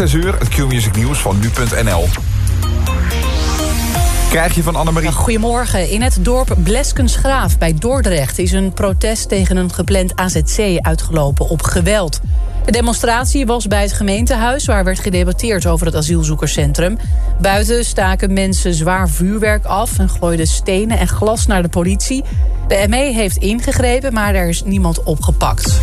exact 6 uur. Het Q-music nieuws van nu.nl. Krijg je van Annemarie. Goedemorgen. In het dorp Bleskensgraaf bij Dordrecht... is een protest tegen een gepland AZC uitgelopen op geweld. De demonstratie was bij het gemeentehuis... waar werd gedebatteerd over het asielzoekerscentrum. Buiten staken mensen zwaar vuurwerk af... en gooiden stenen en glas naar de politie. De ME heeft ingegrepen, maar er is niemand opgepakt.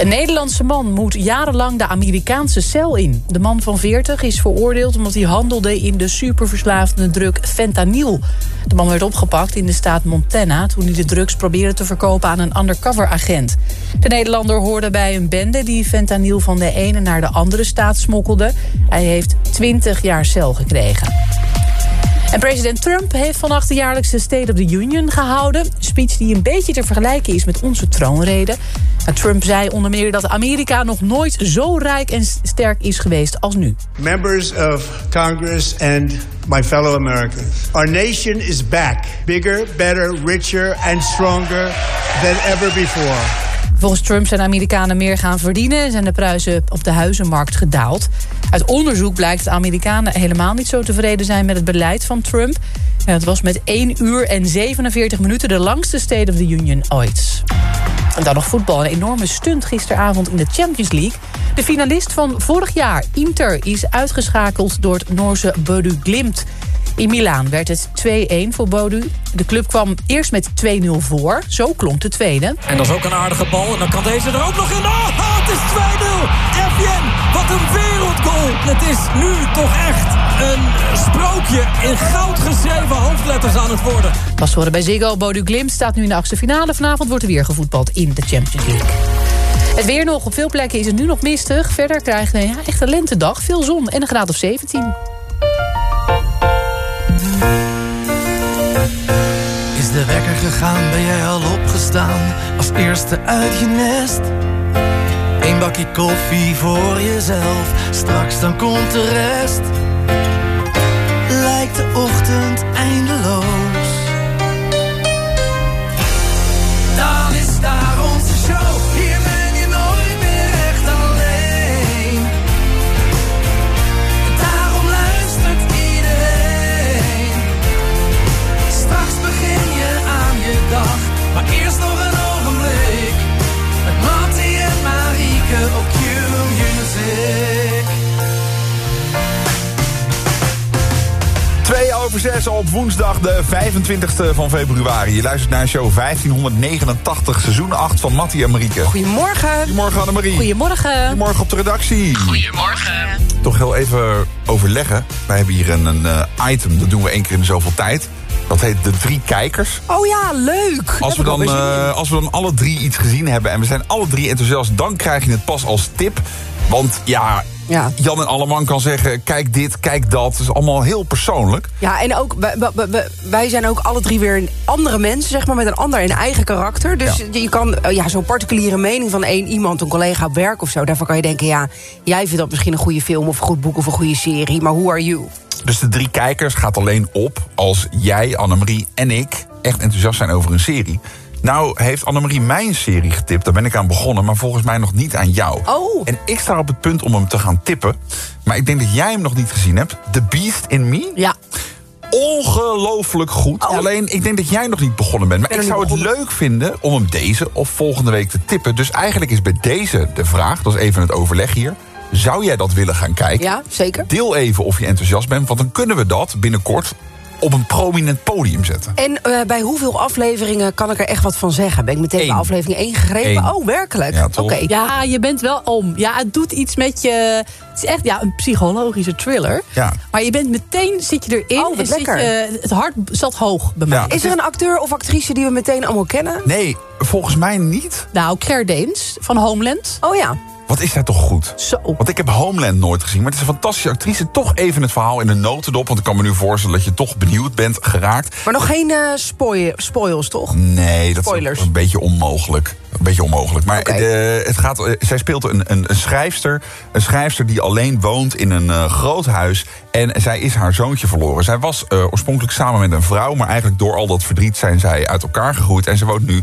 Een Nederlandse man moet jarenlang de Amerikaanse cel in. De man van 40 is veroordeeld omdat hij handelde in de superverslavende druk fentanyl. De man werd opgepakt in de staat Montana toen hij de drugs probeerde te verkopen aan een undercover agent. De Nederlander hoorde bij een bende die fentanyl van de ene naar de andere staat smokkelde. Hij heeft 20 jaar cel gekregen. En president Trump heeft vannacht de jaarlijkse State of the Union gehouden. Een speech die een beetje te vergelijken is met onze troonrede. Trump zei onder meer dat Amerika nog nooit zo rijk en sterk is geweest als nu. Members of Congress and my fellow Americans. Our nation is back. Bigger, better, richer and stronger than ever before. Volgens Trump zijn Amerikanen meer gaan verdienen... zijn de prijzen op de huizenmarkt gedaald. Uit onderzoek blijkt dat Amerikanen helemaal niet zo tevreden zijn... met het beleid van Trump. En het was met 1 uur en 47 minuten de langste State of the Union ooit. En dan nog voetbal. Een enorme stunt gisteravond in de Champions League. De finalist van vorig jaar, Inter, is uitgeschakeld door het Noorse Bodu Glimt... In Milaan werd het 2-1 voor Bodu. De club kwam eerst met 2-0 voor. Zo klonk de tweede. En dat is ook een aardige bal. En dan kan deze er ook nog in. Oh, het is 2-0. Evian, wat een wereldgoal. Het is nu toch echt een sprookje in goud geschreven hoofdletters aan het worden. Pas horen bij Ziggo. Bodu Glim staat nu in de achtste finale. Vanavond wordt er weer gevoetbald in de Champions League. Het weer nog. Op veel plekken is het nu nog mistig. Verder krijgen we ja, echt een lentedag. Veel zon en een graad of 17. Gegaan, ben jij al opgestaan? Als eerste uit je nest. Eén bakje koffie voor jezelf. Straks dan komt de rest 2 over 6 op woensdag de 25e van februari. Je luistert naar show 1589, seizoen 8 van Mattie en Marieke. Goedemorgen. Goedemorgen Annemarie. Goedemorgen. Goedemorgen op de redactie. Goedemorgen. Toch heel even overleggen. Wij hebben hier een, een eh, item, dat doen we één keer in zoveel tijd. Dat heet de drie kijkers. Oh ja, leuk. Als we, dan, eh, als we dan alle drie iets gezien hebben en we zijn alle drie enthousiast... dan krijg je het pas als tip. Want ja, Ja. Jan en Alleman kan zeggen, kijk dit, kijk dat. Het is allemaal heel persoonlijk. Ja, en ook, wij, wij- wij- wij zijn ook alle drie weer andere mensen, zeg maar, met een ander en eigen karakter. Dus Ja. je kan, eh, ja, zo'n particuliere mening van één iemand, een collega op werk of zo, daarvan kan je denken, ja, jij vindt dat misschien een goede film of een goed boek of een goede serie, maar who are you? Dus de drie kijkers gaat alleen op als jij, Annemarie en ik... echt enthousiast zijn over een serie. Nou heeft Annemarie mij een serie getipt. Daar ben ik aan begonnen, maar volgens mij nog niet aan jou. Oh. En ik sta op het punt om hem te gaan tippen. Maar ik denk dat jij hem nog niet gezien hebt. The Beast in Me. Ja. Ongelooflijk goed. Alleen, ik denk dat jij nog niet begonnen bent. Maar Oh. Ben ik zou het leuk vinden om hem deze of volgende week te tippen. Dus eigenlijk is bij deze de vraag, dat is even het overleg hier. Zou jij dat willen gaan kijken? Ja, zeker. Deel even of je enthousiast bent, want dan kunnen we dat binnenkort op een prominent podium zetten. En eh, bij hoeveel afleveringen kan ik er echt wat van zeggen? Ben ik meteen Eén. bij aflevering 1 gegrepen? Eén. Oh, werkelijk? Ja, Oké. Ja, je bent wel om. Ja, het doet iets met je... Het is echt ja, een psychologische thriller. Ja. Maar je bent meteen, zit je erin. Oh, wat en zit lekker. je, het hart zat hoog bij mij. Ja. Is er een acteur of actrice die we meteen allemaal kennen? Nee, volgens mij niet. Nou, Claire Danes van Homeland. Oh ja. Wat is hij toch goed? Zo. Want ik heb Homeland nooit gezien, maar het is een fantastische actrice. Toch even het verhaal in een notendop, want ik kan me nu voorstellen dat je toch benieuwd bent geraakt. Maar nog geen spoil- spoils, toch? Nee, dat is een beetje onmogelijk. Een beetje onmogelijk. Maar de- het gaat, eh, zij speelt een, een, een schrijfster. Een schrijfster die alleen woont in een eh, groot huis. En zij is haar zoontje verloren. Zij was eh, oorspronkelijk samen met een vrouw. Maar eigenlijk door al dat verdriet zijn zij uit elkaar gegroeid. En ze woont nu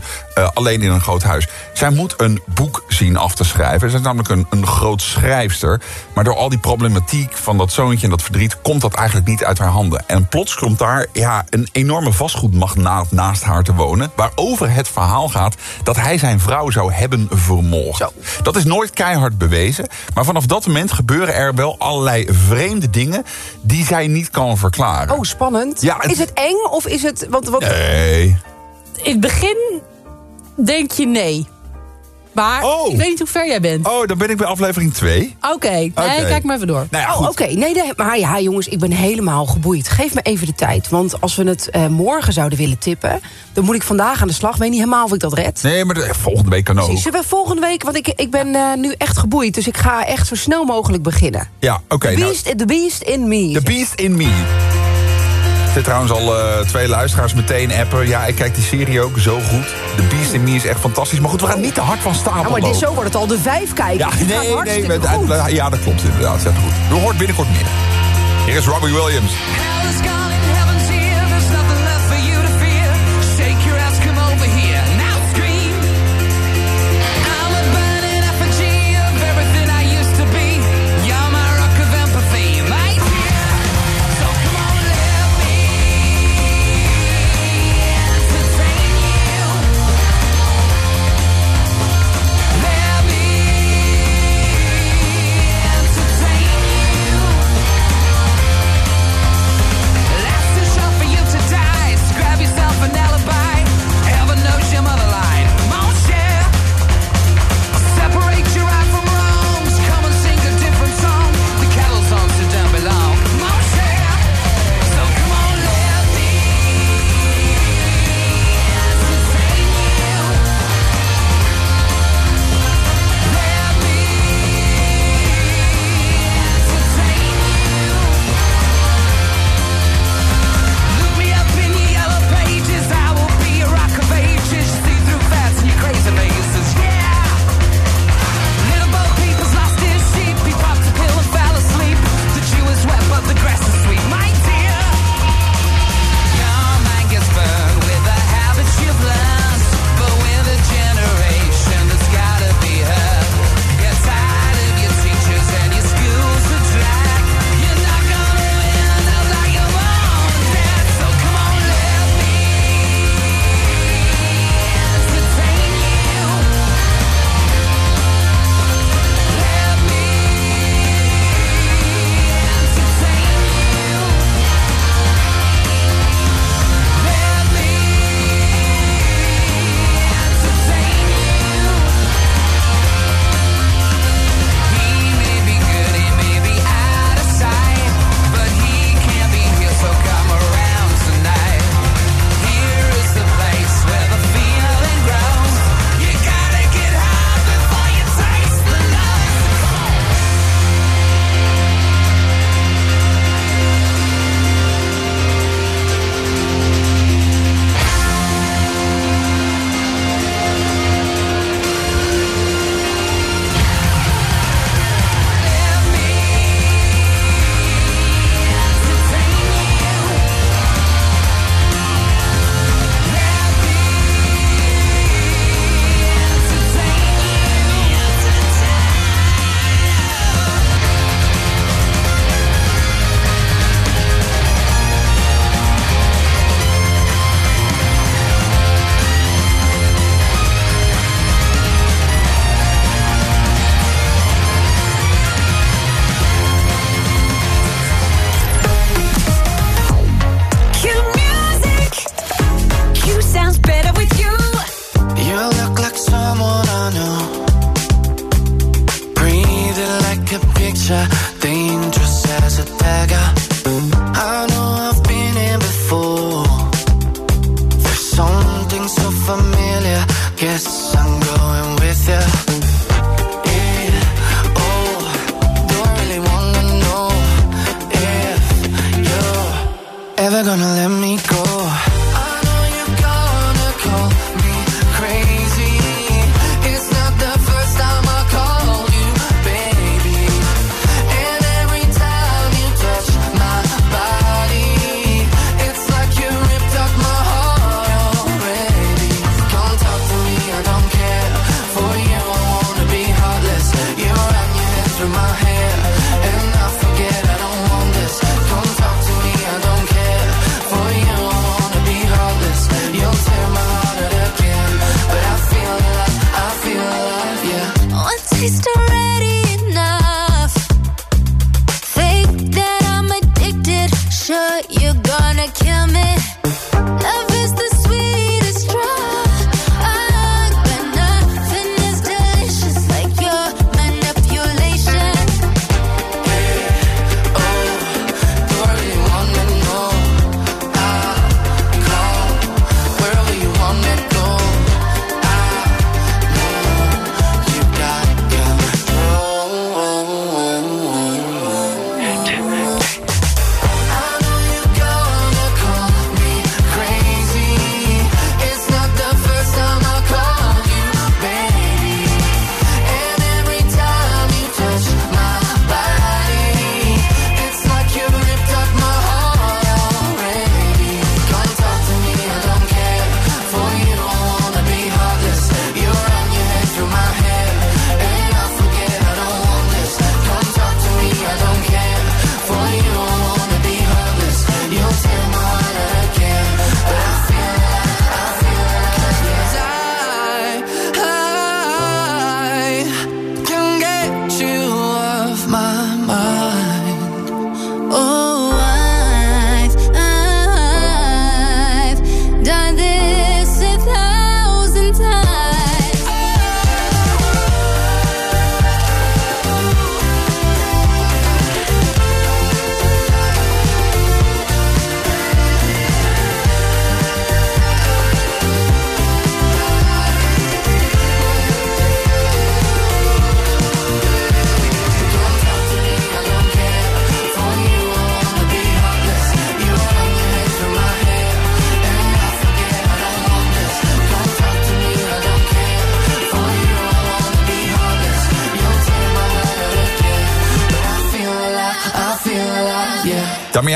alleen in een groot huis. Zij moet een boek zien af te schrijven. Zij is namelijk een, een groot schrijfster. Maar door al die problematiek van dat zoontje en dat verdriet... komt dat eigenlijk niet uit haar handen. En plots komt daar ja, een enorme vastgoedmagnaat naast haar te wonen... waarover het verhaal gaat dat hij zijn vrouw zou hebben vermoord. Zo. Dat is nooit keihard bewezen. Maar vanaf dat moment gebeuren er wel allerlei vreemde dingen... die zij niet kan verklaren. Oh, spannend. Ja, het- Is het eng of is het... Want, want, Nee. In het begin denk je nee. Maar Oh. ik weet niet hoe ver jij bent. Oh, dan ben ik bij aflevering 2. Oké, nee, kijk maar even door. Nou ja, Oh, oké. Nee, nee, maar ja, jongens, ik ben helemaal geboeid. Geef me even de tijd. Want als we het eh, morgen zouden willen tippen... dan moet ik vandaag aan de slag. Weet niet helemaal of ik dat red. Nee, maar de- volgende week kan ook. Precies. Zullen we volgende week... Want ik, ik ben eh, nu echt geboeid. Dus ik ga echt zo snel mogelijk beginnen. Ja, oké. The, nou, beast, the beast in me. The Beast in Me. Er zitten trouwens al eh, twee luisteraars meteen appen. Ja, ik kijk die serie ook zo goed. The Beast in Me is echt fantastisch. Maar goed, we gaan niet te hard van stapel Nou, maar dit, zo wordt het al de vijf kijken. Ja, Het nee, nee. met- ja, dat klopt inderdaad. Zet goed. U hoort binnenkort meer. Hier is Robbie Williams.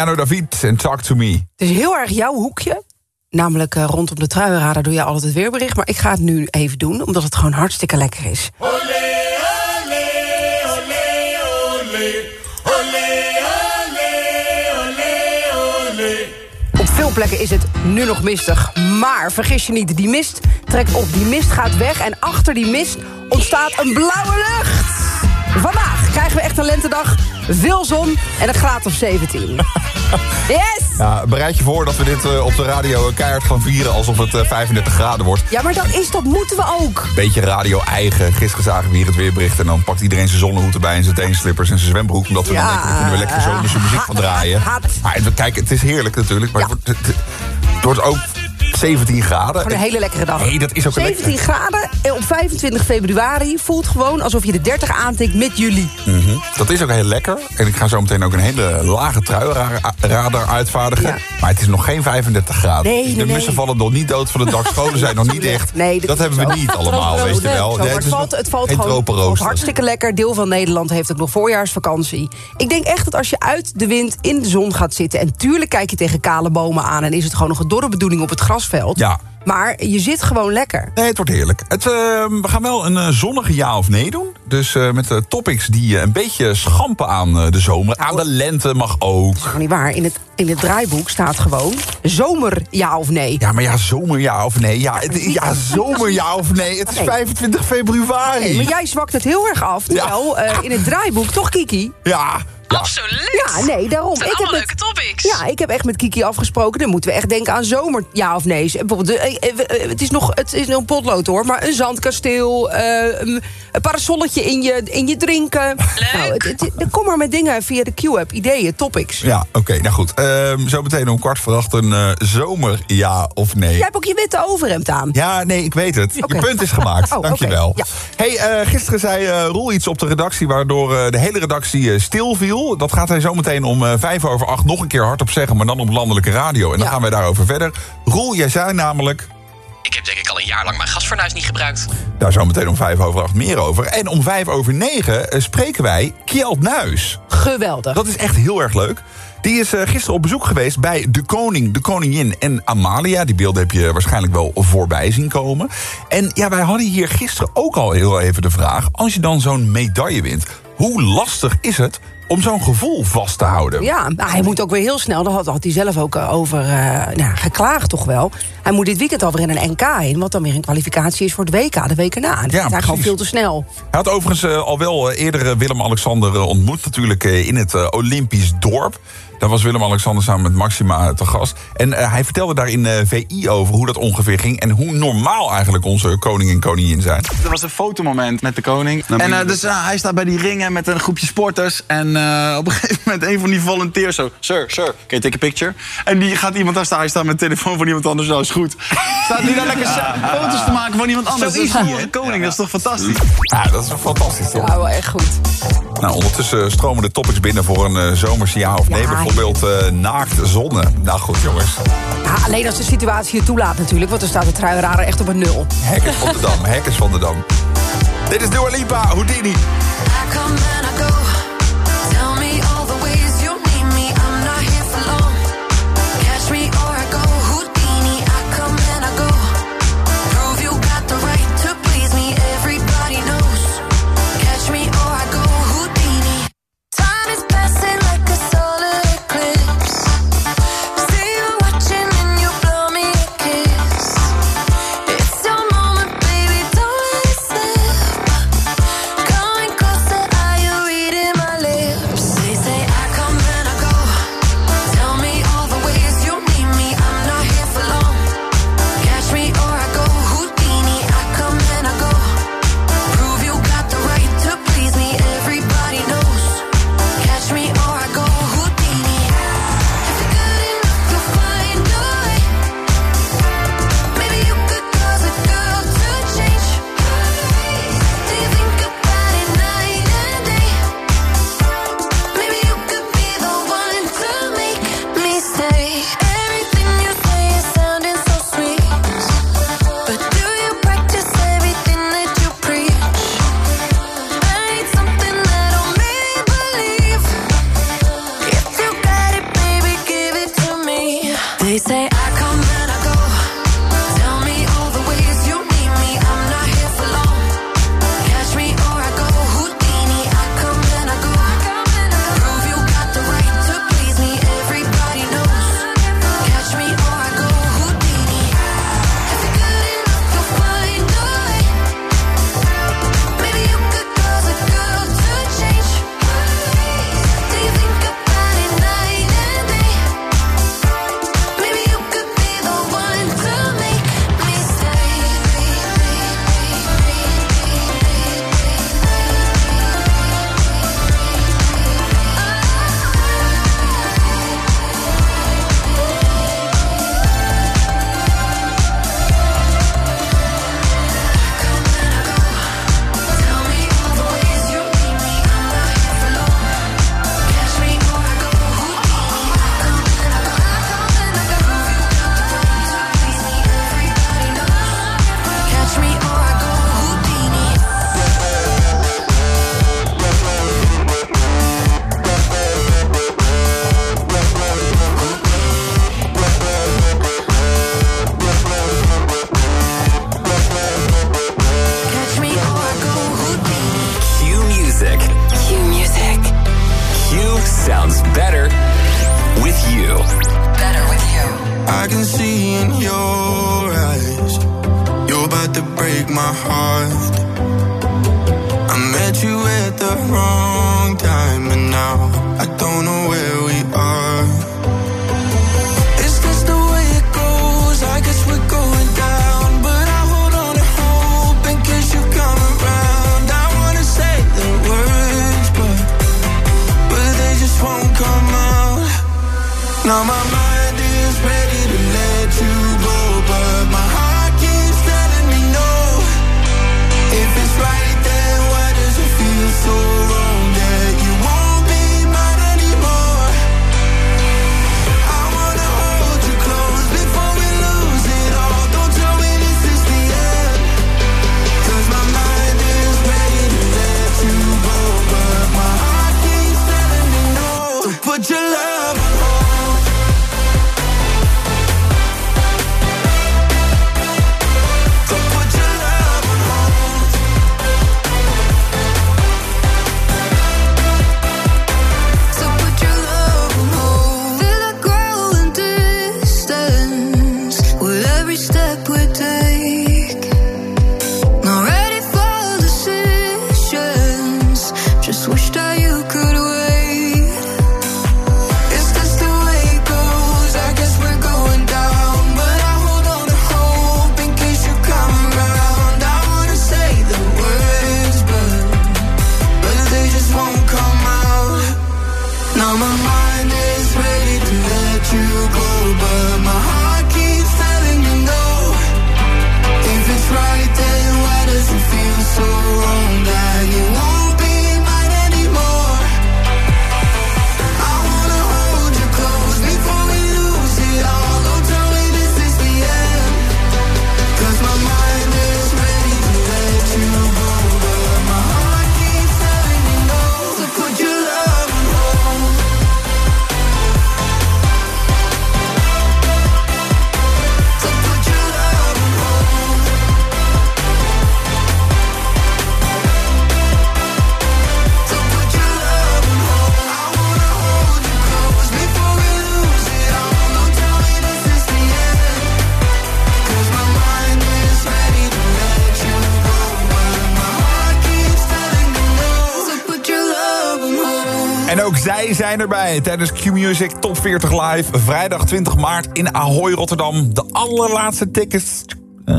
Damiano David en Talk to Me. Het is heel erg jouw hoekje. Namelijk eh, rondom de truienradar doe je altijd het weerbericht. Maar ik ga het nu even doen, omdat het gewoon hartstikke lekker is. Op veel plekken is het nu nog mistig. Maar vergis je niet, die mist trekt op. Die mist gaat weg en achter die mist ontstaat een blauwe lucht. Vandaag krijgen we echt een lentedag, veel zon en een graad of 17. Yes! Ja, bereid je voor dat we dit eh, op de radio keihard gaan vieren... alsof het eh, 35 graden wordt. Ja, maar dat is, dat moeten we ook. Beetje radio-eigen. Gisteren zagen we hier het weerbericht... en dan pakt iedereen zijn zonnehoed erbij en zijn teenslippers en zijn zwembroek... omdat we dan Ja. denken, daar kunnen we lekker zomerse muziek van draaien. Maar kijk, het is heerlijk natuurlijk, maar Ja. het, wordt, het, het wordt ook 17 graden. Gewoon een hele lekkere dag. Nee, dat is ook een 17 lekkere- graden eh, op 25 februari voelt gewoon alsof je de 30 aantikt met juli. Mhm. Dat is ook heel lekker. En ik ga zo meteen ook een hele lage truienradar uitvaardigen. Ja. Maar het is nog geen 35 graden. Nee, nee, de nee. mussen vallen nog niet dood van de dak. Scholen zijn nog niet dicht. Nee, dat dat hebben we niet allemaal, weet je wel. het valt, het valt gewoon hartstikke lekker. Deel van Nederland heeft ook nog voorjaarsvakantie. Ik denk echt dat als je uit de wind in de zon gaat zitten... en tuurlijk kijk je tegen kale bomen aan... en is het gewoon nog een dorre bedoeling op het grasveld... Ja. maar je zit gewoon lekker. Nee, het wordt heerlijk. Het, eh, we gaan wel een eh, zonnige ja of nee doen. Dus eh, met de topics die eh, een beetje schampen aan de zomer. Aan de lente mag ook. Gewoon niet waar. In het, in het draaiboek staat gewoon zomer ja of nee. Ja, maar ja, zomer ja of nee. Ja, het, ja zomer ja of nee. Het is Nee. 25 februari. Nee, maar jij zwakt het heel erg af. Terwijl in het draaiboek, toch Kiki? Ja, ja. Absoluut. Ja, nee, daarom. Dat ik heb met, leuke topics. Ja, ik heb echt met Kiki afgesproken. Dan moeten we echt denken aan zomer. Ja of nee. Bijvoorbeeld, eh, eh, eh, het is nog, het is nog een potlood hoor. Maar een zandkasteel. een parasolletje in je, in je drinken. Nou, het, kom maar met dingen via de Q-app. Ideeën, topics. Ja, oké. Nou goed. Um, zo meteen om kwart voor acht een zomer. Ja of nee. Jij hebt ook je witte overhemd aan. Ja, nee, ik weet het. Je punt is gemaakt. oh, Dankjewel. Okay. Hey, gisteren zei uh, Roel iets op de redactie... waardoor de hele redactie stil viel. Dat gaat hij zometeen om eh, vijf over acht nog een keer hardop zeggen, maar dan op landelijke radio. En dan gaan wij daarover verder. Roel, jij zei namelijk... Ik heb denk ik al een jaar lang mijn gasfornuis niet gebruikt. Daar zometeen om vijf over acht meer over. En om vijf over negen eh, spreken wij Kjeld Nuis. Geweldig. Dat is echt heel erg leuk. Die is eh, gisteren op bezoek geweest bij de koning, de koningin en Amalia. Die beelden heb je waarschijnlijk wel voorbij zien komen. En ja, wij hadden hier gisteren ook al heel even de vraag... als je dan zo'n medaille wint, hoe lastig is het om zo'n gevoel vast te houden? Ja, maar hij moet ook weer heel snel, daar had, had hij zelf ook eh, over eh, nou, geklaagd toch wel. Hij moet dit weekend alweer in een NK in, wat dan weer een kwalificatie is voor het WK, de WK na. Dat Ja, hij gewoon veel te snel. Hij had overigens eh, al wel eerder Willem-Alexander ontmoet... natuurlijk in het Olympisch dorp. Daar was Willem-Alexander samen met Maxima te gast. En eh, hij vertelde daar in eh, VI over hoe dat ongeveer ging... en hoe normaal eigenlijk onze koning en koningin zijn. Er was een fotomoment met de koning. En eh, dus eh, hij staat bij die ringen met een groepje sporters. En eh, op een gegeven moment een van die volunteers zo... Sir, sir, can you take a picture? En die gaat iemand daar staan. Hij staat met de telefoon van iemand anders. Nou, is goed. Staat nu daar lekker foto's te maken van iemand anders. Zo is dat hij, de koning, dat is toch fantastisch? Ja, dat is wel fantastisch, toch? Ja, wel echt goed. Nou, ondertussen stromen de topics binnen voor een eh zomerse ja of nee. Ja. Bijvoorbeeld eh, naakt zonnen. Nou goed, jongens. Ja, alleen als de situatie het toelaat natuurlijk, want dan staat de truienrader echt op een nul. Hackers van de Dam, hackers van de Dam. Dit is Dua Lipa, Houdini. zijn erbij tijdens Q-Music Top 40 Live. Vrijdag 20 maart in Ahoy, Rotterdam. De allerlaatste tickets. Uh,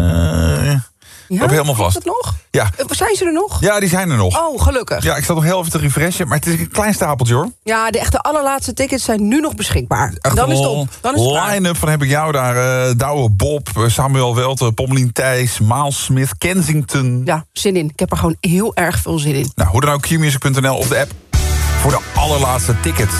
ja, helemaal vast. Dat nog? Ja. Eh, zijn ze er nog? Ja, die zijn er nog. Oh, gelukkig. Ja, ik zat nog heel even te refreshen, maar het is een klein stapeltje hoor. Ja, de echte allerlaatste tickets zijn nu nog beschikbaar. Dan is het. Dan is het line-up van heb ik jou daar. Eh, Douwe Bob, Samuel Welte, Pommelien Thijs, Maal Smith, Kensington. Ja, zin in. Ik heb er gewoon heel erg veel zin in. Nou, hoe dan ook, qmusic.nl of de app. Voor de allerlaatste ticket.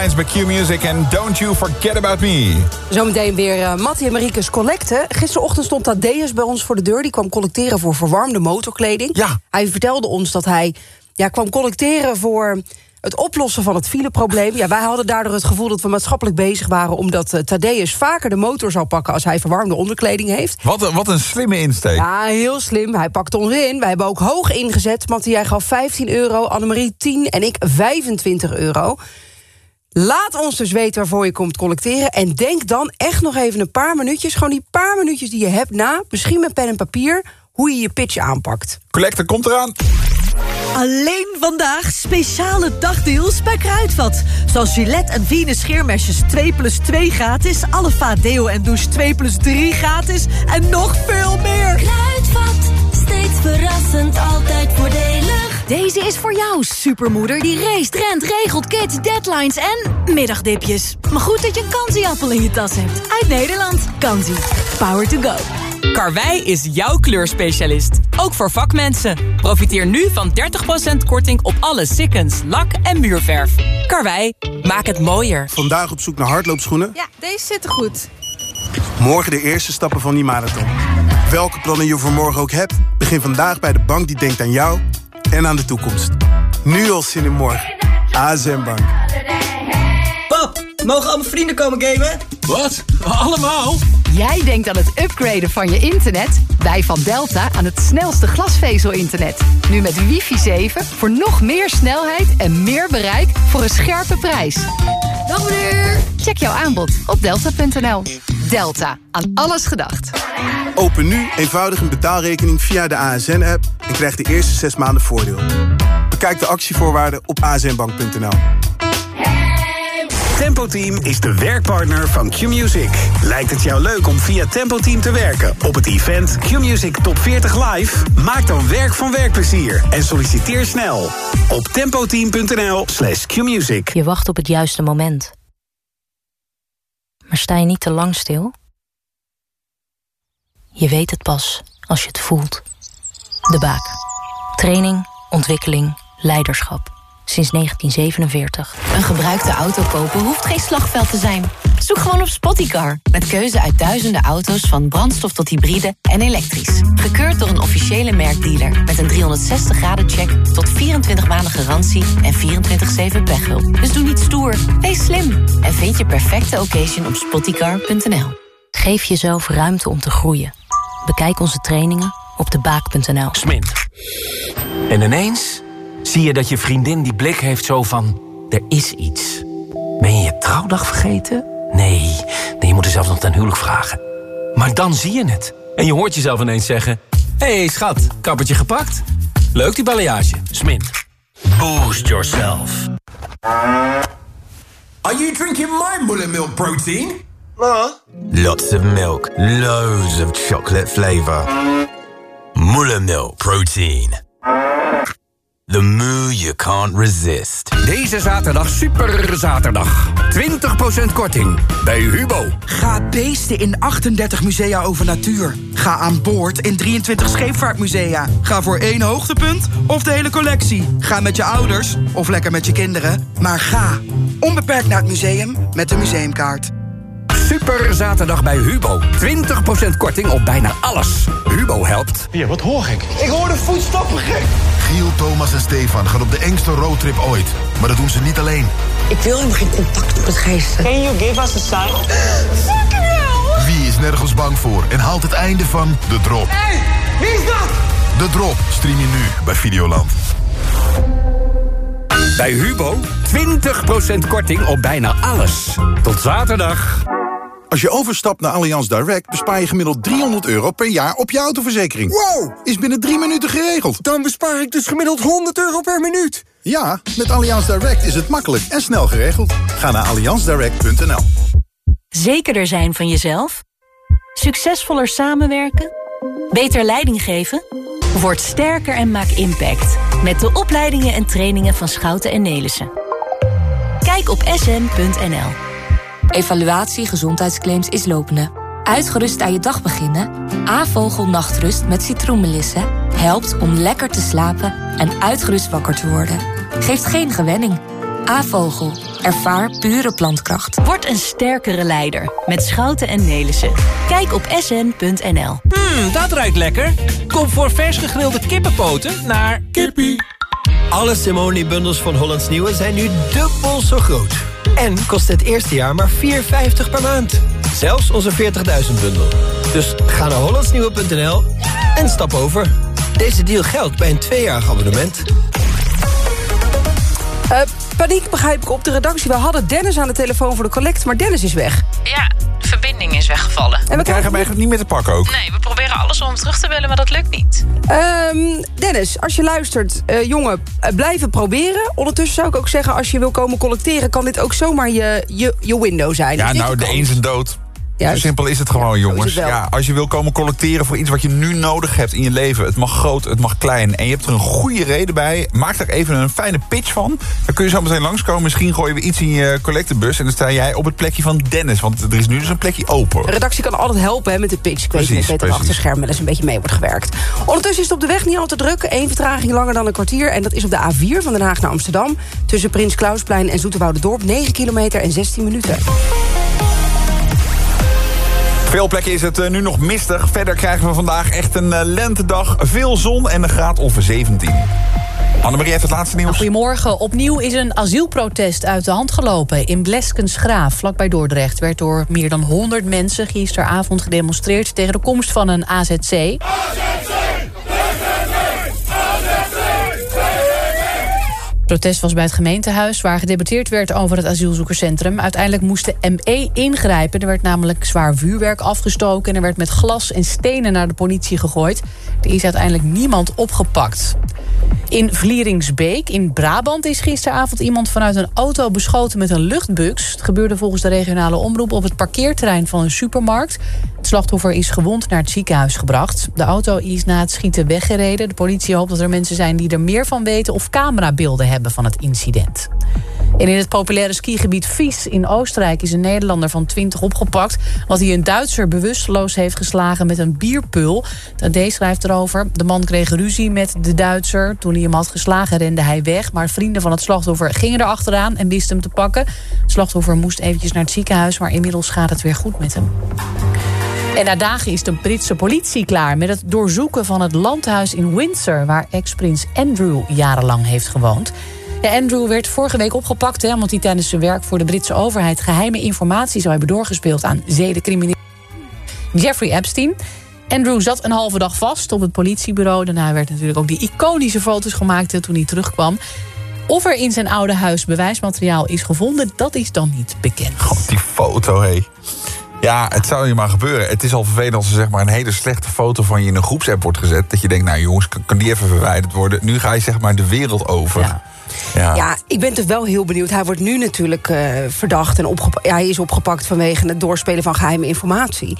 Minds bij Q-Music en Don't You Forget About Me. Zometeen weer uh, Mattie en Mariekes collecte. Gisterochtend stond Thaddeus bij ons voor de deur. Die kwam collecteren voor verwarmde motorkleding. Ja. Hij vertelde ons dat hij ja, kwam collecteren voor het oplossen van het fileprobleem. Ja, wij hadden daardoor het gevoel dat we maatschappelijk bezig waren... omdat uh, Thaddeus vaker de motor zou pakken als hij verwarmde onderkleding heeft. Wat, een- wat een slimme insteek. Ja, heel slim. Hij pakte ons in. Wij hebben ook hoog ingezet. Mattie, jij gaf 15 euro, Annemarie 10 en ik 25 euro. Laat ons dus weten waarvoor je komt collecteren. En denk dan echt nog even een paar minuutjes... gewoon die paar minuutjes die je hebt na... misschien met pen en papier, hoe je je pitch aanpakt. Collector komt eraan. Alleen vandaag speciale dagdeals bij Kruidvat. Zoals Gillette en Venus scheermesjes 2 plus 2 gratis. Alle Deo en douche 2 plus 3 gratis. En nog veel meer. Kruidvat, steeds verrassend, altijd voordelig. Deze is voor jou, supermoeder die race, rent, regelt, kids, deadlines en middagdipjes. Maar goed dat je een kansieappel in je tas hebt. Uit Nederland. Kansie. Power to go. Karwei is jouw kleurspecialist. Ook voor vakmensen. Profiteer nu van 30% korting op alle sikkens, lak en muurverf. Karwei, maak het mooier. Vandaag op zoek naar hardloopschoenen? Ja, deze zitten goed. Morgen de eerste stappen van die marathon. Welke plannen je voor morgen ook hebt, begin vandaag bij de bank die denkt aan jou en aan de toekomst. Nu al zin in morgen. ASM Bank. Pap, mogen al mijn vrienden komen gamen? Wat? Allemaal? Jij denkt aan het upgraden van je internet? Wij van Delta aan het snelste glasvezel-internet. Nu met wifi 7 voor nog meer snelheid en meer bereik voor een scherpe prijs. Dag meneer! Check jouw aanbod op delta.nl. Delta, aan alles gedacht. Open nu eenvoudig een betaalrekening via de ASN-app en krijg de eerste zes maanden voordeel. Bekijk de actievoorwaarden op asnbank.nl. Tempo Team is de werkpartner van Q-Music. Lijkt het jou leuk om via Tempo Team te werken op het event Q-Music Top 40 Live? Maak dan werk van werkplezier en solliciteer snel op tempoteam.nl slash qmusic. Je wacht op het juiste moment. Maar sta je niet te lang stil? Je weet het pas als je het voelt. De Baak. Training, ontwikkeling, leiderschap. Sinds 1947. Een gebruikte auto kopen hoeft geen slagveld te zijn. Zoek gewoon op Spottycar. Met keuze uit duizenden auto's van brandstof tot hybride en elektrisch. Gekeurd door een officiële merkdealer. Met een 360 graden check tot 24 maanden garantie en 24-7 pechhulp. Dus doe niet stoer, wees slim. En vind je perfecte occasion op spottycar.nl. Geef jezelf ruimte om te groeien. Bekijk onze trainingen op debaak.nl. Smint, En ineens zie je dat je vriendin die blik heeft zo van... er is iets. Ben je je trouwdag vergeten? Nee, nee je moet er zelfs nog ten huwelijk vragen. Maar dan zie je het. En je hoort jezelf ineens zeggen... Hé hey, schat, kappertje gepakt? Leuk die balayage. Smin. Boost yourself. Are you drinking my Muller Milk protein? Lots of milk, loads of chocolate flavor. Muller Milk Protein. The moo you can't resist. Deze zaterdag super zaterdag. 20% korting bij Hubo. Ga beesten in 38 musea over natuur. Ga aan boord in 23 scheepvaartmusea. Ga voor één hoogtepunt of de hele collectie. Ga met je ouders of lekker met je kinderen. Maar ga onbeperkt naar het museum met de museumkaart. Super zaterdag bij Hubo. 20% korting op bijna alles. Hubo helpt. Ja, wat hoor ik? Ik hoor de voetstappen gek. Giel, Thomas en Stefan gaan op de engste roadtrip ooit. Maar dat doen ze niet alleen. Ik wil helemaal geen contact met geesten. Can you give us a sign? Fucking hell! Wie is nergens bang voor en haalt het einde van De Drop? Hé, hey, wie is dat? De Drop stream je nu bij Videoland. Bij Hubo 20% korting op bijna alles. Tot zaterdag. Als je overstapt naar Allianz Direct bespaar je gemiddeld 300 euro per jaar op je autoverzekering. Wow! Is binnen drie minuten geregeld. Dan bespaar ik dus gemiddeld 100 euro per minuut. Ja, met Allianz Direct is het makkelijk en snel geregeld. Ga naar allianzdirect.nl Zekerder zijn van jezelf? Succesvoller samenwerken? Beter leiding geven? Word sterker en maak impact. Met de opleidingen en trainingen van Schouten en Nelissen. Kijk op sn.nl. Evaluatie gezondheidsclaims is lopende. Uitgerust aan je dag beginnen? A-vogel nachtrust met citroenmelissen helpt om lekker te slapen en uitgerust wakker te worden. Geeft geen gewenning. A-vogel. Ervaar pure plantkracht. Word een sterkere leider met Schouten en Nelissen. Kijk op sn.nl. Mmm, dat ruikt lekker. Kom voor vers gegrilde kippenpoten naar Kippie. Alle Simone-bundels van Hollands Nieuwe zijn nu dubbel zo groot. En kost het eerste jaar maar 4,50 per maand. Zelfs onze 40.000-bundel. Dus ga naar hollandsnieuwe.nl en stap over. Deze deal geldt bij een tweejarig abonnement. Uh, paniek begrijp ik op de redactie. We hadden Dennis aan de telefoon voor de collect, maar Dennis is weg. Ja, verbinding is weggevallen. En we, krijgen hem eigenlijk niet meer te pakken ook. Nee, we proberen alles om hem terug te bellen, maar dat lukt niet. Um, Dennis, als je luistert, uh, jongen, uh, blijven proberen. Ondertussen zou ik ook zeggen, als je wil komen collecteren... kan dit ook zomaar je, je, je window zijn. Ja, nou, de een zijn dood. Zo simpel is het gewoon, ja, jongens. Het ja, als je wil komen collecteren voor iets wat je nu nodig hebt in je leven... het mag groot, het mag klein... en je hebt er een goede reden bij... maak er even een fijne pitch van. Dan kun je zo meteen langskomen. Misschien gooien we iets in je collectebus... en dan sta jij op het plekje van Dennis. Want er is nu dus een plekje open. De redactie kan altijd helpen hè, met de pitch. Ik weet niet dat er achter scherm wel eens een beetje mee wordt gewerkt. Ondertussen is het op de weg niet al te druk. Eén vertraging langer dan een kwartier. En dat is op de A4 van Den Haag naar Amsterdam. Tussen Prins Klausplein en Zoeterwoude-dorp. 9 kilometer en 16 minuten. Veel plekken is het uh, nu nog mistig. Verder krijgen we vandaag echt een uh, lentedag. Veel zon en een graad of 17. Annemarie heeft het laatste nieuws. Goedemorgen. Opnieuw is een asielprotest uit de hand gelopen. In Bleskensgraaf, vlakbij Dordrecht... werd door meer dan 100 mensen gisteravond gedemonstreerd... tegen de komst van een AZC. AZC! Protest was bij het gemeentehuis... waar gedebatteerd werd over het asielzoekerscentrum. Uiteindelijk moest de ME ingrijpen. Er werd namelijk zwaar vuurwerk afgestoken... en er werd met glas en stenen naar de politie gegooid. Er is uiteindelijk niemand opgepakt. In Vlieringsbeek in Brabant is gisteravond iemand vanuit een auto beschoten met een luchtbux. Het gebeurde volgens de regionale omroep op het parkeerterrein van een supermarkt. Het slachtoffer is gewond naar het ziekenhuis gebracht. De auto is na het schieten weggereden. De politie hoopt dat er mensen zijn die er meer van weten of camerabeelden hebben van het incident. En in het populaire skigebied Fies in Oostenrijk is een Nederlander van 20 opgepakt. Wat hij een Duitser bewusteloos heeft geslagen met een bierpul. De D schrijft erover. De man kreeg ruzie met de Duitser. Toen hij hem had geslagen rende hij weg. Maar vrienden van het slachtoffer gingen erachteraan en wisten hem te pakken. Het slachtoffer moest eventjes naar het ziekenhuis. Maar inmiddels gaat het weer goed met hem. En na dagen is de Britse politie klaar met het doorzoeken van het landhuis in Windsor... waar ex-prins Andrew jarenlang heeft gewoond. Ja, Andrew werd vorige week opgepakt... Hè, omdat hij tijdens zijn werk voor de Britse overheid... geheime informatie zou hebben doorgespeeld aan zedencriminelen. Jeffrey Epstein. Andrew zat een halve dag vast op het politiebureau. Daarna werd natuurlijk ook die iconische foto's gemaakt toen hij terugkwam. Of er in zijn oude huis bewijsmateriaal is gevonden, dat is dan niet bekend. God, die foto, hé. Ja, het zou je maar gebeuren. Het is al vervelend als er zeg maar, een hele slechte foto van je in een groepsapp wordt gezet. Dat je denkt, nou jongens, kan, die even verwijderd worden? Nu ga je zeg maar de wereld over. Ja. Ja. ik ben toch wel heel benieuwd. Hij wordt nu natuurlijk eh, verdacht en opgepakt. Ja, hij is opgepakt vanwege het doorspelen van geheime informatie.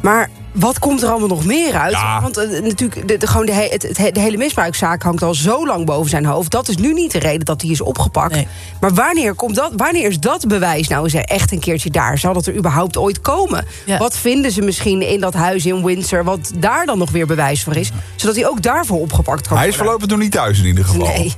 Maar wat komt er allemaal nog meer uit? Ja. Want eh, natuurlijk, de, de- gewoon de, he- het, het- de hele misbruikzaak hangt al zo lang boven zijn hoofd. Dat is nu niet de reden dat hij is opgepakt. Maar wanneer, komt dat, wanneer is dat bewijs nou eens echt een keertje daar? Zal dat er überhaupt ooit komen? Wat vinden ze misschien in dat huis in Windsor... wat daar dan nog weer bewijs voor is? Zodat hij ook daarvoor opgepakt kan Hij is worden. voorlopig nog niet thuis in ieder geval. Nee.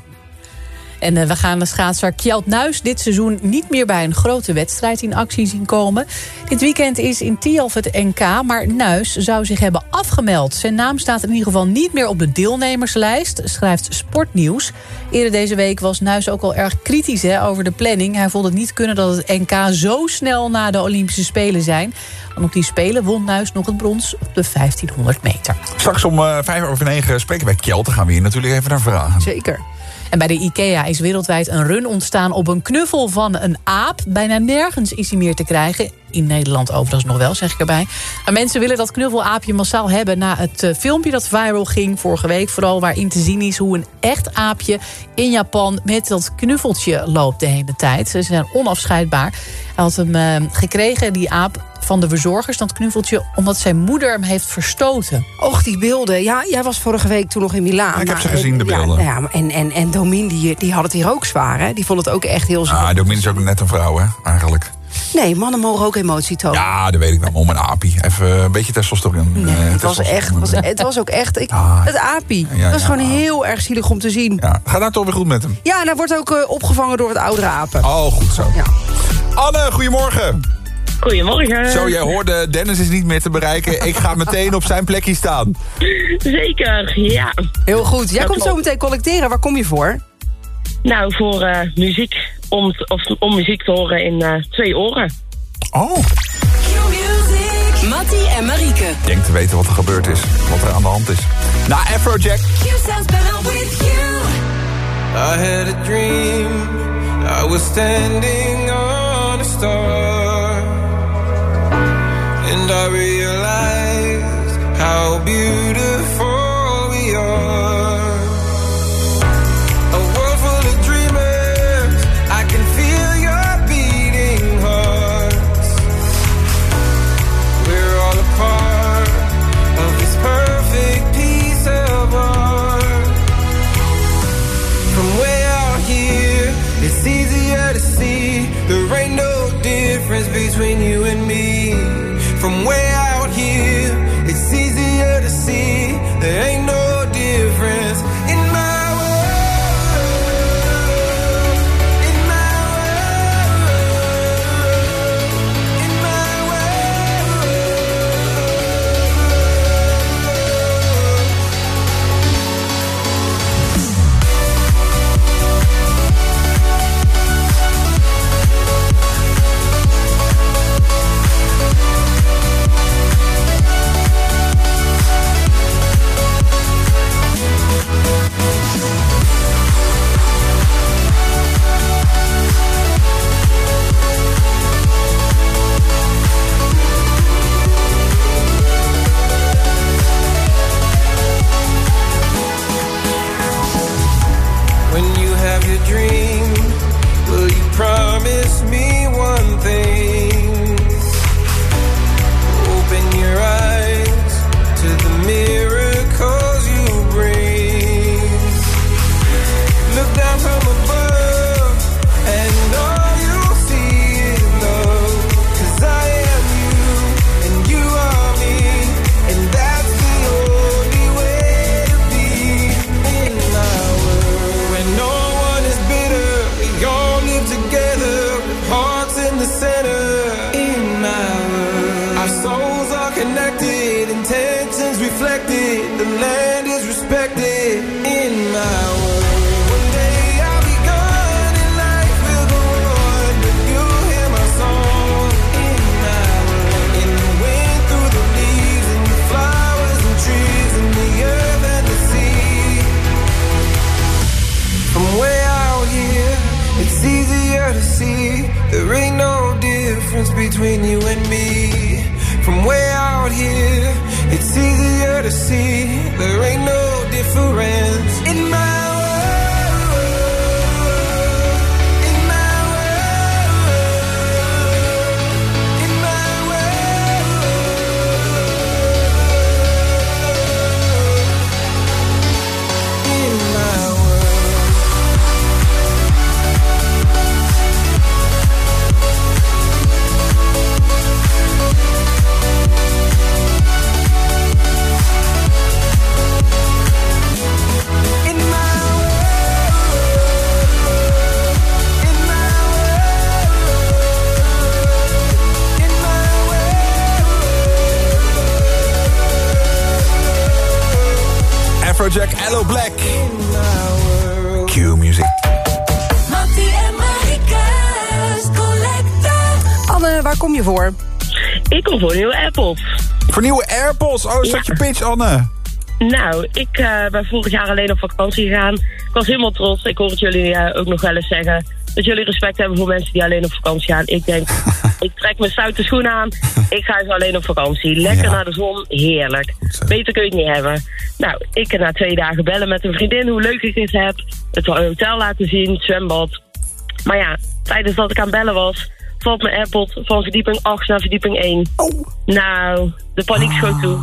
En eh, we gaan de schaatser Kjeld Nuis dit seizoen niet meer bij een grote wedstrijd in actie zien komen. Dit weekend is in Tialf het NK, maar Nuis zou zich hebben afgemeld. Zijn naam staat in ieder geval niet meer op de deelnemerslijst, schrijft Sportnieuws. Eerder deze week was Nuis ook al erg kritisch hè, over de planning. Hij vond het niet kunnen dat het NK zo snel na de Olympische Spelen zijn. Want op die Spelen won Nuis nog het brons op de 1500 meter. Straks om eh, vijf over negen spreken wij Kjeld. Dan gaan we hier natuurlijk even naar vragen. Zeker. En bij de IKEA is wereldwijd een run ontstaan op een knuffel van een aap. Bijna nergens is hij meer te krijgen. In Nederland overigens nog wel, zeg ik erbij. Maar mensen willen dat knuffelaapje massaal hebben... na het eh, filmpje dat viral ging vorige week. Vooral waarin te zien is hoe een echt aapje in Japan... met dat knuffeltje loopt de hele tijd. Ze zijn onafscheidbaar. Hij had hem eh, gekregen, die aap, van de verzorgers, dat knuffeltje... omdat zijn moeder hem heeft verstoten. Och, die beelden. Ja, jij was vorige week toen nog in Milaan. ik heb ze gezien, de ja, beelden. nou Ja, en, en, en Domien, die, die had het hier ook zwaar, hè? Die vond het ook echt heel zwaar. Ah, Domin is ook net een vrouw, hè, eigenlijk. Nee, mannen mogen ook emotie tonen. Ja, dat weet ik wel. Om een apie. Even een beetje testosteron. Nee, eh, het, was echt, was, het was ook echt... Ik, het apie. ja, dat was ja. gewoon heel erg zielig om te zien. Ja, gaat nou toch weer goed met hem? Ja, en hij wordt ook eh, opgevangen door het oudere apen. Oh, goed zo. Anne, goedemorgen. Goedemorgen. Zo, jij hoorde, Dennis is niet meer te bereiken. Ik ga meteen op zijn plekje staan. Zeker, ja. Heel goed. Jij Dat komt zo meteen collecteren. Waar kom je voor? Nou, voor eh, muziek. Om, of, om muziek te horen in eh, twee oren. Oh. Mattie en Marieke. Ik denk te weten wat er gebeurd is. Wat er aan de hand is. Na Afrojack. I had a dream. I was standing on a star. And I realized how beautiful Is dat je pitch, Anne? Nou, ik eh, ben vorig jaar alleen op vakantie gegaan. Ik was helemaal trots. Ik hoor het jullie eh, ook nog wel eens zeggen. Dat jullie respect hebben voor mensen die alleen op vakantie gaan. Ik denk, ik trek mijn stoute schoenen aan. Ik ga eens alleen op vakantie. Lekker Ja. naar de zon. Heerlijk. Beter kun je het niet hebben. Nou, ik na twee dagen bellen met een vriendin hoe leuk ik het heb. Het hotel laten zien, het zwembad. Maar ja, tijdens dat ik aan bellen was... valt mijn AirPod van verdieping 8 naar verdieping 1. Oh. Nou, de paniek schoot toe.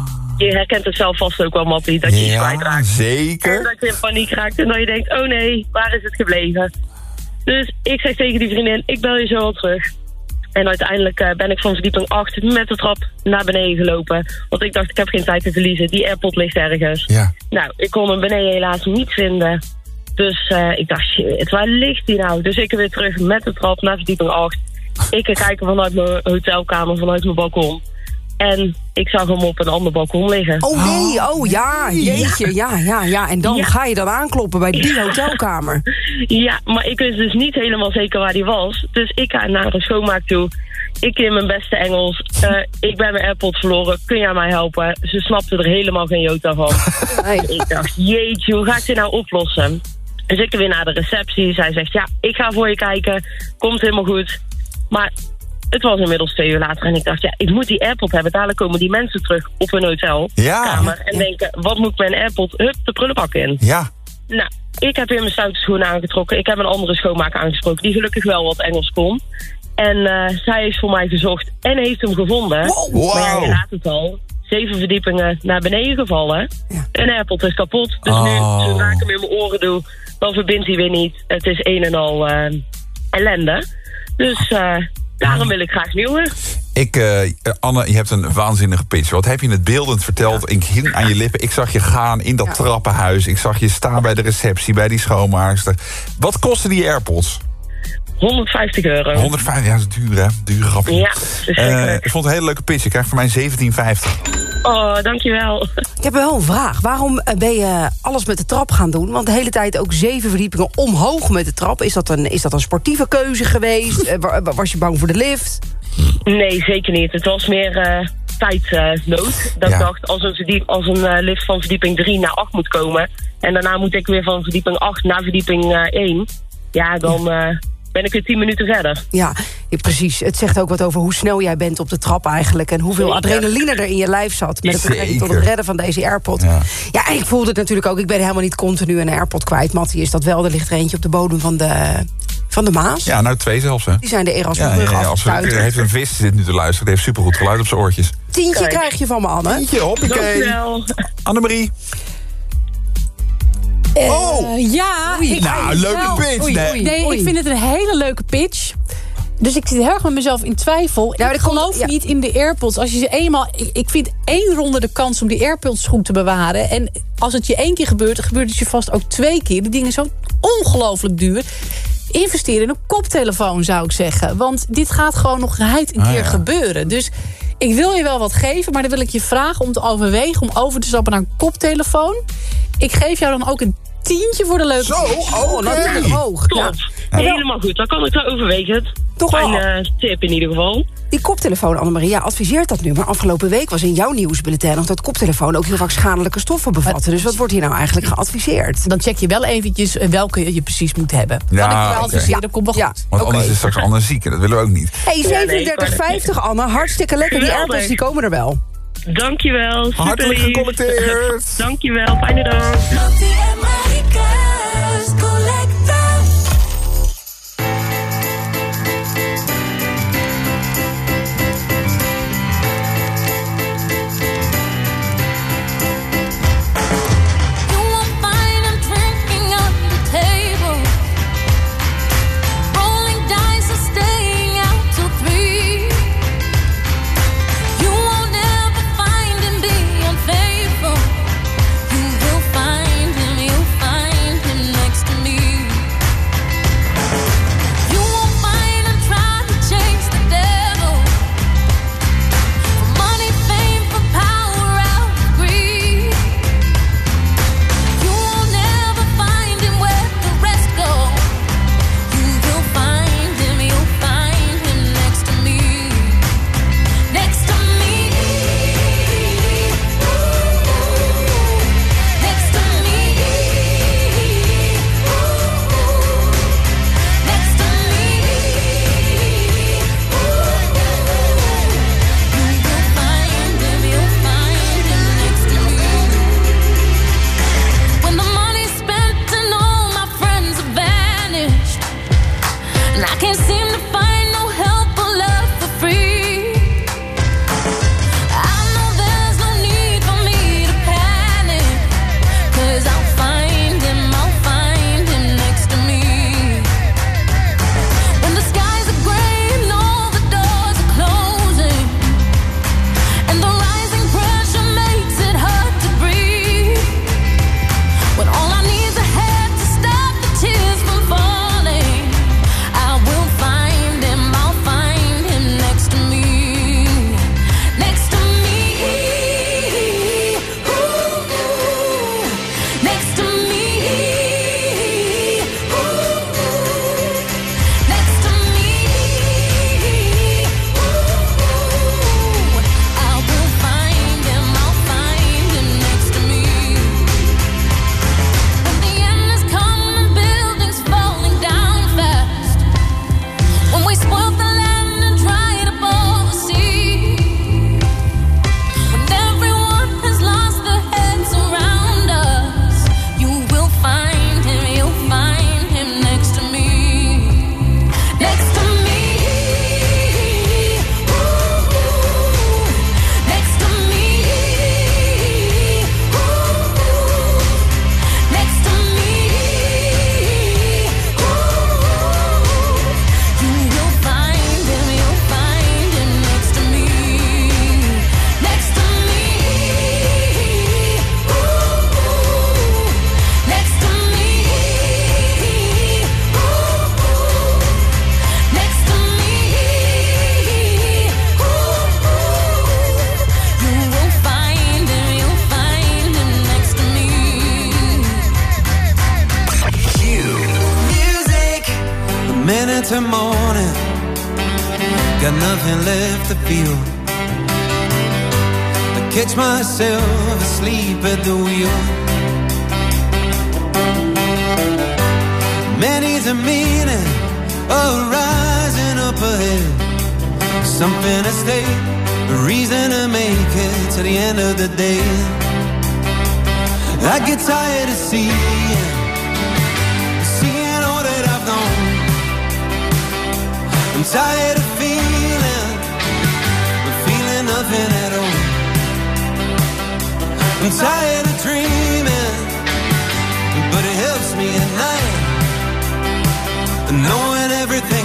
Je herkent het zelf vast ook wel, Mappie, dat je iets kwijtraakt. En zeker. dat je in paniek raakt en dat je denkt, oh nee, waar is het gebleven? Dus ik zeg tegen die vriendin, ik bel je zo wel terug. En uiteindelijk eh, ben ik van verdieping 8 met de trap naar beneden gelopen. Want ik dacht, ik heb geen tijd te verliezen. Die airport ligt ergens. Ja. Nou, ik kon hem beneden helaas niet vinden. Dus eh, ik dacht, shit, waar ligt die nou? Dus ik weer terug met de trap naar verdieping 8. Ik ga kijken vanuit mijn hotelkamer, vanuit mijn balkon. En ik zag hem op een ander balkon liggen. Oh nee, oh ja, jeetje, ja, ja, ja. En dan Ja. ga je dan aankloppen bij die hotelkamer. Ja, maar ik wist dus niet helemaal zeker waar die was. Dus ik ga naar de schoonmaak toe. Ik in mijn beste Engels. Eh, ik ben mijn AirPod verloren. Kun jij mij helpen? Ze snapte er helemaal geen jota van. Ik dacht, jeetje, hoe ga ik dit nou oplossen? Dus ik weer naar de receptie. Zij zegt, ja, ik ga voor je kijken. Komt helemaal goed. Maar het was inmiddels twee uur later. En ik dacht, ja, ik moet die AirPod hebben. Dadelijk komen die mensen terug op hun hotelkamer. En denken, wat moet ik een AirPod? Hup, de prullenbak in. Ja. Nou, ik heb weer mijn stoute schoenen aangetrokken. Ik heb een andere schoonmaker aangesproken die gelukkig wel wat Engels kon. En eh, zij heeft voor mij gezocht en heeft hem gevonden. Wow. Maar ja, je raadt het al. Zeven verdiepingen naar beneden gevallen. Een AirPod is kapot. Dus nu, Oh. zodra ik hem in mijn oren doe, dan verbindt hij weer niet. Het is een en al eh, ellende. Dus eh, daarom wil ik graag nieuwe. Ik, eh, Anne, je hebt een waanzinnige pitch. Wat heb je het beeldend verteld? Ik hing aan je lippen. Ik zag je gaan in dat trappenhuis. Ik zag je staan bij de receptie, bij die schoonmaakster. Wat kosten die AirPods? 150 euro. 150, ja, dat is duur, hè? Duur grapje. Ja. Eh, ik vond het een hele leuke pitch. Je krijgt voor mij 17,50. Oh, dankjewel. Ik heb wel een vraag. Waarom eh, ben je alles met de trap gaan doen? Want de hele tijd ook zeven verdiepingen omhoog met de trap. Is dat een, is dat een sportieve keuze geweest? Eh, wa- wa- was je bang voor de lift? Nee, zeker niet. Het was meer eh tijdnood. dat Ja. ik dacht, als een, verdiep, als een eh, lift van verdieping 3 naar 8 moet komen... en daarna moet ik weer van verdieping 8 naar verdieping eh 1... ja, dan eh, ben ik weer 10 minuten verder. Ja, ja, precies. Het zegt ook wat over hoe snel jij bent op de trap eigenlijk... en hoeveel Zeker. adrenaline er in je lijf zat... met betrekking tot het redden van deze AirPod. Ja. en ik voelde het natuurlijk ook. Ik ben helemaal niet continu een AirPod kwijt. Mattie is dat wel. Er ligt er eentje op de bodem van de, van de Maas. Ja, nou twee zelfs, hè? Die zijn de Ja, Erasmusbrug ja, ja, als er heeft een vis zit nu te luisteren. Die heeft supergoed geluid op zijn oortjes. Tientje krijg je van me, Anne. Tientje, hoppakee. Dankjewel. Annemarie. Oh! Ja, ik, Nou, leuke pitch, Oei, nee. oei. Nee, ik vind het een hele leuke pitch. Dus ik zit heel erg met mezelf in twijfel. ik geloof niet in de AirPods. Als je ze eenmaal, ik, vind één ronde de kans om die AirPods goed te bewaren. En als het je één keer gebeurt, dan gebeurt het je vast ook twee keer. Die dingen zijn ongelooflijk duur. Investeer in een koptelefoon, zou ik zeggen. Want dit gaat gewoon nog geheid een Ah, keer ja. gebeuren. Dus ik wil je wel wat geven, maar dan wil ik je vragen om te overwegen... om over te stappen naar een koptelefoon. Ik geef jou dan ook een tientje voor de leuke Zo, oh, natuurlijk hoog. Klopt. Helemaal goed. Dan kan ik wel overwegen. Toch wel. Een eh, tip in ieder geval. Die koptelefoon, Annemarie, ja, adviseert dat nu. Maar afgelopen week was in jouw nieuwsbulletin... nog dat koptelefoon ook heel vaak schadelijke stoffen bevatten. Dus wat wordt hier nou eigenlijk geadviseerd? Dan check je wel eventjes eh, welke je precies moet hebben. Ja, Kan ik je wel oké. adviseren, dat komt wel goed. Want anders is straks Anne ziek en dat willen we ook niet. Hey, 37,50 Anne, hartstikke lekker. Die. AirPods die komen er wel. Dankjewel. Super Hartelijk gecollecteerd. Dankjewel. Fijne dag.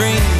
dreams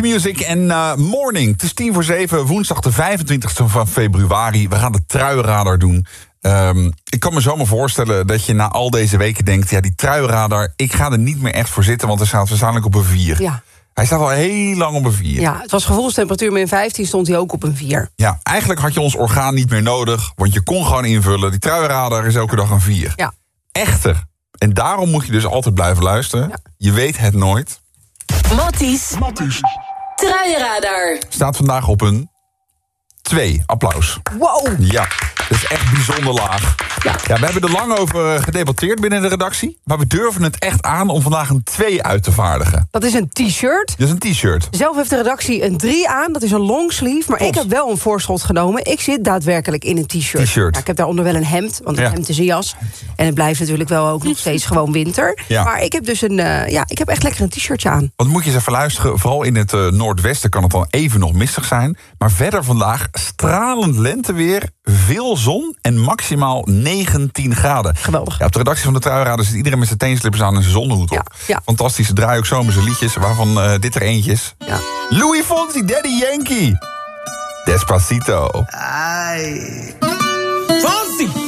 Music en eh, Morning. Het is tien voor zeven, woensdag de 25e van februari. We gaan de truiradar doen. Ehm, ik kan me zomaar voorstellen dat je na al deze weken denkt... ja, die truiradar, ik ga er niet meer echt voor zitten... want er staat waarschijnlijk op een 4. Ja. Hij staat al heel lang op een 4. Ja, het was gevoelstemperatuur min 15, stond hij ook op een 4. Ja, eigenlijk had je ons orgaan niet meer nodig... want je kon gewoon invullen. Die truiradar is elke dag een 4. Ja. Echter. En daarom moet je dus altijd blijven luisteren. Je weet het nooit. Matties. Truienradar. Staat vandaag op een 2. Applaus. Wow. Ja, dat is echt bijzonder laag. Ja. we hebben er lang over gedebatteerd binnen de redactie. Maar we durven het echt aan om vandaag een 2 uit te vaardigen. Dat is een t-shirt. Dat is een t-shirt. Zelf heeft de redactie een 3 aan, dat is een longsleeve. Maar ik heb wel een voorschot genomen. Ik zit daadwerkelijk in een t-shirt. T-shirt. Ja, ik heb daaronder wel een hemd, want een Ja. hemd is een jas. En het blijft natuurlijk wel ook nog steeds gewoon winter. Ja. Maar ik heb dus een, eh, ja, ik heb echt lekker een t-shirtje aan. Want moet je eens even luisteren. Vooral in het eh, noordwesten kan het dan even nog mistig zijn. Maar verder vandaag stralend lenteweer, veel zon en maximaal 19 graden. Geweldig. Ja, op de redactie van de Truiraden zit iedereen met zijn teenslippers aan en zijn zonnehoed op. ja. Fantastisch. Ze draaien ook zomerse liedjes, waarvan eh, dit er eentje is. Ja. Louis Fonsi, Daddy Yankee. Despacito. Ay. Fonsi.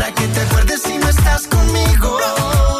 Para que te acuerdes si no estás conmigo.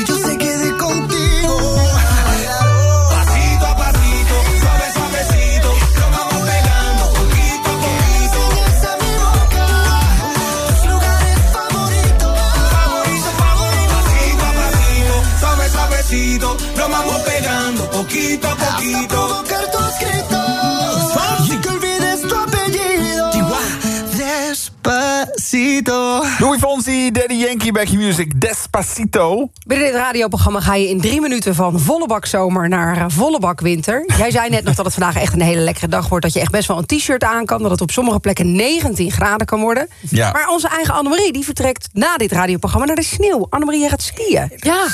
Yankee, Back Music, Despacito. Binnen dit radioprogramma ga je in drie minuten van volle bak zomer naar eh, volle bak winter. Jij zei net nog dat het vandaag echt een hele lekkere dag wordt. Dat je echt best wel een t-shirt aan kan. Dat het op sommige plekken 19 graden kan worden. Ja. Maar onze eigen Annemarie die vertrekt na dit radioprogramma naar de sneeuw. Annemarie, jij gaat skiën. Ja,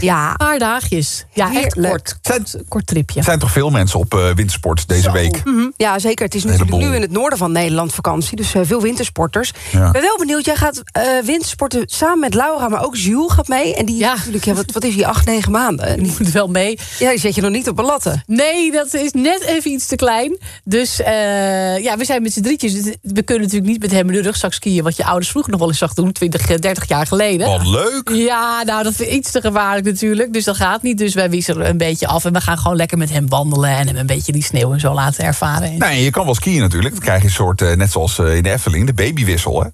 ja. een paar dagjes. Ja, echt kort. Kort, kort tripje. Er zijn toch veel mensen op eh, wintersport deze week? Mhm. Ja, zeker. Het is natuurlijk nu in het noorden van Nederland vakantie. Dus eh, veel wintersporters. Ja. Ik ben wel benieuwd. Jij gaat eh, wintersporten samen met Laura. Maar ook Jules gaat mee. En die natuurlijk, ja, wat, wat is die, acht, negen maanden? Die moet wel mee. Ja, die zet je nog niet op een latten. Nee, dat is net even iets te klein. Dus eh, ja, we zijn met z'n drietjes. Dus We kunnen natuurlijk niet met hem in de rugzak skiën... wat je ouders vroeger nog wel eens zag doen, 20, eh, 30 jaar geleden. Wat leuk. Ja, nou, dat is iets te gevaarlijk natuurlijk. Dus dat gaat niet. Dus wij wisselen een beetje af. En we gaan gewoon lekker met hem wandelen... en hem een beetje die sneeuw en zo laten ervaren. Nee, je kan wel skiën natuurlijk. Dan krijg je een soort, eh, net zoals eh, in de Efteling, de babywissel. Hè?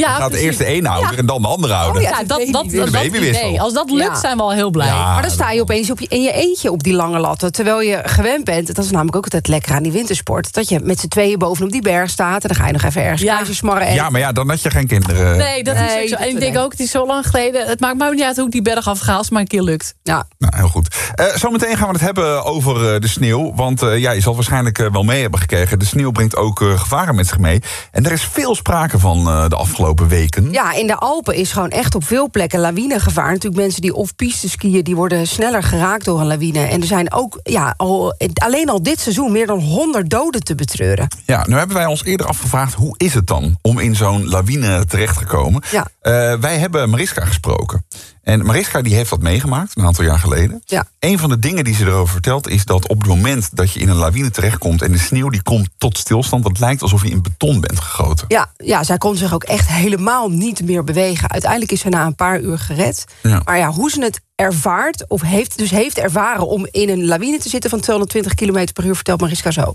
Ja, dan gaat precies. eerst de ene ouder Ja. en dan de andere ouder. Oh ja, dat, dat, dat, De babywissel. Als dat lukt, Ja. zijn we al heel blij. Ja. Maar dan sta je opeens op je, in je eentje op die lange latten. Terwijl je gewend bent, dat is namelijk ook altijd lekker aan die wintersport... dat je met z'n tweeën bovenop die berg staat... en dan ga je nog even ergens Ja. ja. smarren. En... Ja, maar ja, dan had je geen kinderen. Nee, dat is Nee, zo. En ik denk ook, het is zo lang geleden. Het maakt mij niet uit hoe ik die berg afga als het maar een keer lukt. Ja. Nou, heel goed. Eh, zometeen gaan we het hebben over eh, de sneeuw. Want eh, ja, je zal waarschijnlijk wel mee hebben gekregen. De sneeuw brengt ook gevaren met zich mee. En er is veel sprake van eh, de afgelopen weken. Ja, in de Alpen is gewoon echt op veel plekken lawinegevaar. Natuurlijk mensen die off-piste skiën... die worden sneller geraakt door een lawine. En er zijn ook ja, al, alleen al dit seizoen meer dan 100 doden te betreuren. Ja, nu hebben wij ons eerder afgevraagd... hoe is het dan om in zo'n lawine terecht te komen? Ja. Eh, wij hebben Mariska gesproken. En Mariska die heeft dat meegemaakt, een aantal jaar geleden. Ja. Een van de dingen die ze erover vertelt... is dat op het moment dat je in een lawine terechtkomt... en de sneeuw die komt tot stilstand... dat lijkt alsof je in beton bent gegoten. Ja, ja, zij kon zich ook echt helemaal niet meer bewegen. Uiteindelijk is ze na een paar uur gered. Ja. Maar ja, hoe ze het ervaart, of heeft, dus heeft ervaren... om in een lawine te zitten van 220 km per uur... vertelt Mariska zo.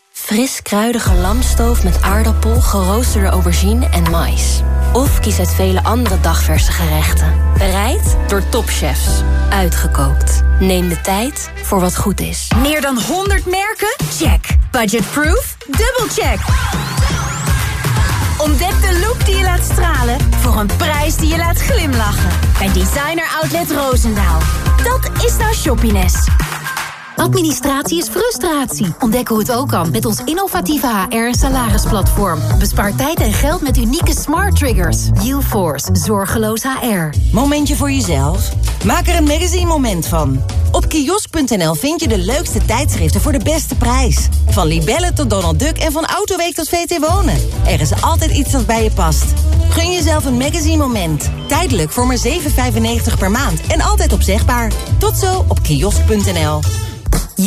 fris kruidige lamstoof met aardappel, geroosterde aubergine en mais. Of kies uit vele andere dagverse gerechten. Bereid door topchefs. Uitgekookt. Neem de tijd voor wat goed is. Meer dan 100 merken? Check. Budgetproof? Dubbelcheck. Ontdek de look die je laat stralen voor een prijs die je laat glimlachen. Bij Designer Outlet Roosendaal. Dat is nou shoppiness. Administratie is frustratie. Ontdek hoe het ook kan met ons innovatieve HR- en salarisplatform. Bespaar tijd en geld met unieke smart triggers. UForce, zorgeloos HR. Momentje voor jezelf? Maak er een magazine moment van. Op kiosk.nl vind je de leukste tijdschriften voor de beste prijs. Van Libelle tot Donald Duck en van Autoweek tot VT Wonen. Er is altijd iets dat bij je past. Gun jezelf een magazine moment. Tijdelijk voor maar 7,95 per maand en altijd opzegbaar. Tot zo op kiosk.nl.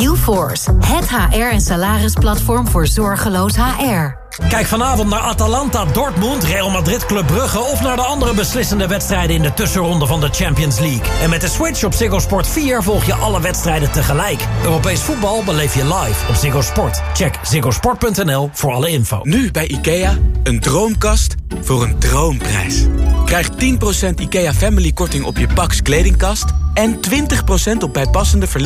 UForce, het HR- en salarisplatform voor zorgeloos HR. Kijk vanavond naar Atalanta, Dortmund, Real Madrid, Club Brugge... of naar de andere beslissende wedstrijden in de tussenronde van de Champions League. En met de Switch op Ziggo Sport 4 volg je alle wedstrijden tegelijk. Europees voetbal beleef je live op Ziggo Sport. Check ziggosport.nl voor alle info. Nu bij IKEA, een droomkast voor een droomprijs. Krijg 10% IKEA Family Korting op je Pax Kledingkast... en 20% op bijpassende verlichting